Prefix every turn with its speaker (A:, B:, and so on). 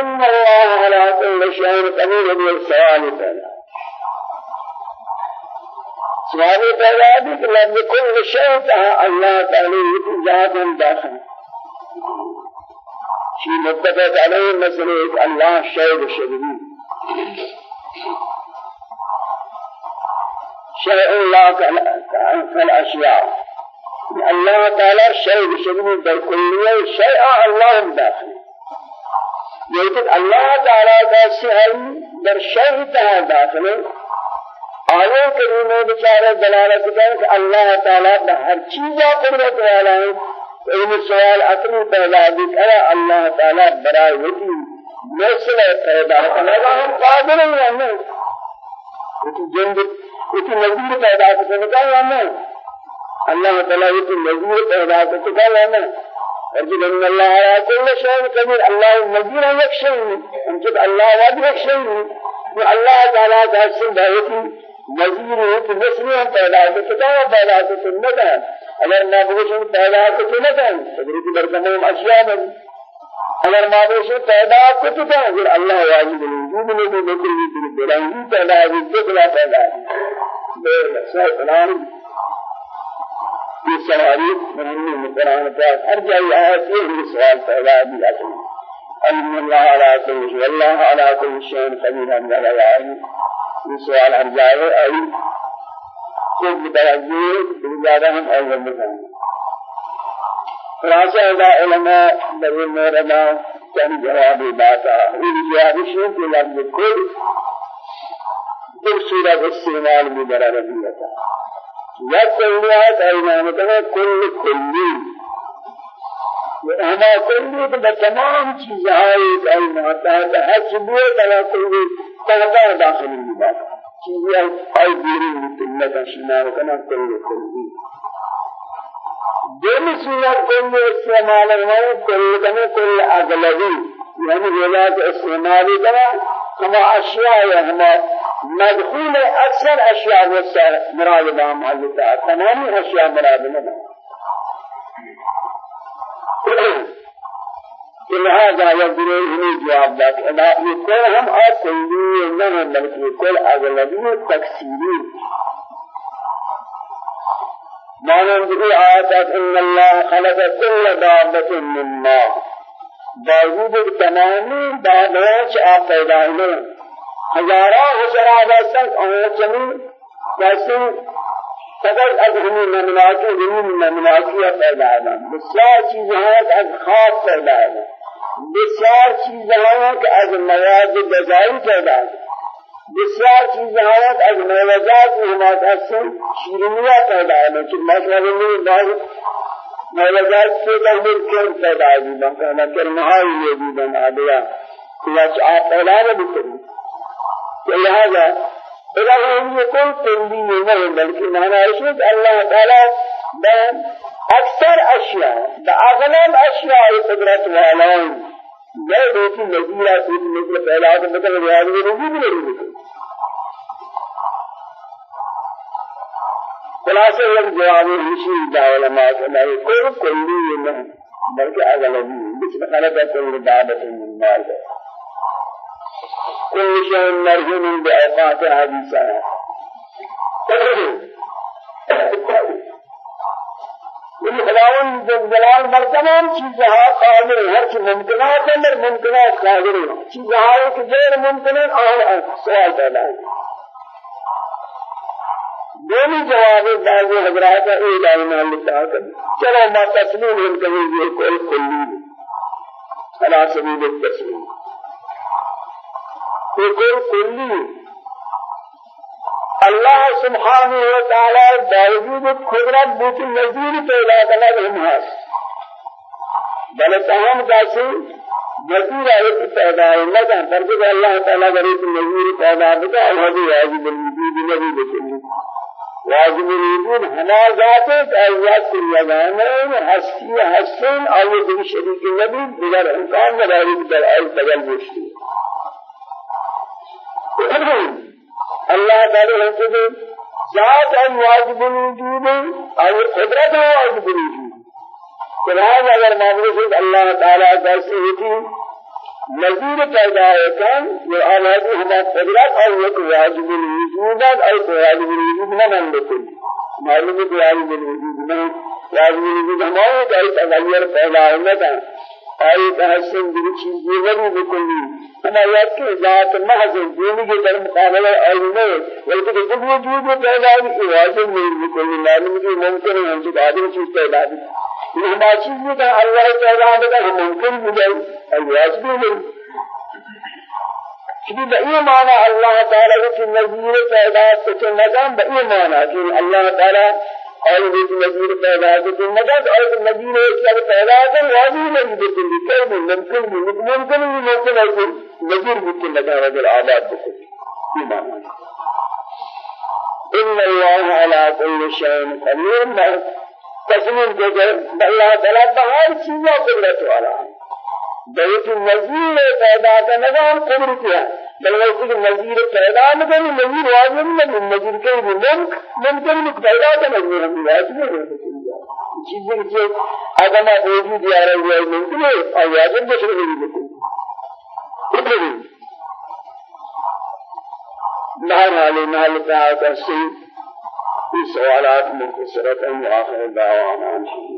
A: إن الله على كل شيء قدير بالسؤال تعالى سؤال تعالى بك كل شيء تعالى الله تعالى ذات داخل شيء متفق عليه مسألة الله شيء شديد. شيء لا كالأشياء. الله تعالى شيء شديد بالكلية شيء الله داخل. لیکن اللہ تعالی کا سہل در شر تہا داخل آیے کریمہ بیچارہ دلالت کریں کہ اللہ تعالی ہر چیز قدرت والا ہے۔ علم سوال اصلی پیدا بھی کرا اللہ تعالی برائے ہوتی مثل پیدا کرنا ہم قادر ہیں ہم کچھ جند کچھ نظیر پیدا کرنے کا ہم اللہ تعالی کی نظیر پیدا کرنے کا ہم أجل أن الله على كل شيء قدير الله المجيد يكشف أنت الله واجب يكشف الله تعالى تحسن دعوتي ہو تو نہ ہے اگر نابوش پیدا ہو تو نہ ہے صدر کی برکتیں اشیاء میں اگر نابوش پیدا تو کیا ہے اللہ واجب الوجود میں بھی یہ بلندی پیدا ہے بلا پیدا ہے بے سلام یہ سواری مہمنے قرآن پاک ہر جگہ آیت یہ سوال پیدا بھی اصل أن اللہ علی کل شیء اللہ علی کل شیء ہم سوال ہر جگہ آئی خود متوجہ بزیادہ ہم أول بکن خلاصہ ادا علماء در مورد چند جوابی باتا ان جوابشوں کے لفظ يكليات أيمانتنا كل كلي وهما كلي بتمام چیزهای أيمانتها حسبه بلا كلي تغطى داخل الباب چیزهای أي دیری مطلقة شمار کنا كل كلي. دل صورت كل استعمال ہے كل کنا كل اغلبی یعنی ولاد استعمال کنا ہما اشیاء ہما مدخول اکثر اشیاء وسر مراد بام حضرت تمام اشیاء مراد نہیں لہذا يقولون ہمیں جواب دا کہ یہ کوئی ہم اور کوئی نہیں بلکہ کوئی اغلبی تکثیری. مانند کی آیات ان اللہ خلق كل دابة من ماء باوجود تمامی دابات آپ پیدا ہزارہ ہزارہ دستن اور چنین دستن فقط از ہمیں ممناتی ہمیں ممناتی پیدا ہے بسیار چیزیں ہیں از خاص پیدا ہے بسیار کہ از مواد غذائی پیدا ہے بسیار چیزیں ہیں از موجات ہمارے اصل شیرینیاں پیدا ہے لیکن مثلا میں بعض موجات سے پہلے کر پیدا ہے بنکہ کرنہائی یہ بھی بنا دیا کہ آپ پیدا نہیں لہذا إذا ہم یہ کوئی تنبیہ نہیں بلکہ معنی ہے کہ اللہ تعالی بین اکثر اشیاء باغلب اشیاء قدرت والا ہے یہ دیکھی نظیرہ سے مثل پہلا تو مطلب ریاض میں نہیں ملے خلاصہ یہ جواب ہے دا علماء کہ نہیں کوئی کلی نہیں بلکہ اغلبی بسم خلق کل دعوت من مال. ہے كل شيء مرهون بأوقات هذه السنة خداوند جلال بر تمام چیزها قادر ہے ہر ممکنات مر ممکنات قادر ہے چیزها کہ غیر اور سوال پیدا ہے دونوں جواب بعض حضرات کا ایک علم لکھا ہے چلو ما تسلیم ہم کہیں یہ کوئی کلی. على سبيل التسليم بالکل کلی اللہ سبحانہ و تعالی باوجود قدرت بوتی نظیر پیدا کرنا ہم ہے بل تمام کاسی نظیر ہے کہ پیدا ہے. نہ کہ پر اللہ تعالی غریب نظیر پیدا بتا اور بھی واجب الوجود نبی بکلی واجب الوجود ہما ذات ہے کہ اللہ کی یگان ہستی حسن اور یہ شریک نبی دیگر امکان نہ در ال بدل مشتی اللہ تعالی ہم ذات أن واجب الوجود اور قدرت ہے واجب الوجود. قرآن اگر معاملے سے اللہ تعالی کیسے ہوتی نظیر پیدا ہوتا یہ آنادی ہما قدرت اور ایک واجب الوجود اور واجب الوجود نہ من بکل معلوم ہے واجب الوجود نہ واجب الوجود ہمارے کا تغیر پیدا ہونا تھا آئی تحسن دل چیز یہ بھی بکلی۔ ہما یاد کی ذات محض دین کے در مقابلہ علمے بلکہ جب وجود پیدا ہوئی واجب نہیں بکلی۔ معلوم ہے ممکن ہے سے آدم چیز پیدا ہوئی لما چیزی کا اللہ تعالی کا ممکن بھی الواجب بھی کہ بئی معنی اللہ تعالی کی نظیر پیدا کچھ نظام بئی معنی کہ اللہ تعالی اور بھی نظیر پیدا کچھ نظام اور نظیر ایک پیدا کر واجب نہیں بالکل کوئی ممکن بھی ممکن بھی ممکن ہے بکل یہ معنی إن الله على كل شيء قدير تسلیم دے کر اللہ تعالی بہر چیزوں قدرت والا بیت النذیر پیدا ہے بل وہ کہ نذیر پیدا نہ کرے نذیر واجب نہیں نذیر کے بھی ممکن نہیں پیدا کا نذیر ہم واجب نہیں چیزیں کہ آدم موجود ہے رہا ہے ممکن ہے اور واجب نہیں ہے نہر حال نال کا سی في سوالات مختصرة وآخر دعوانا. الحمد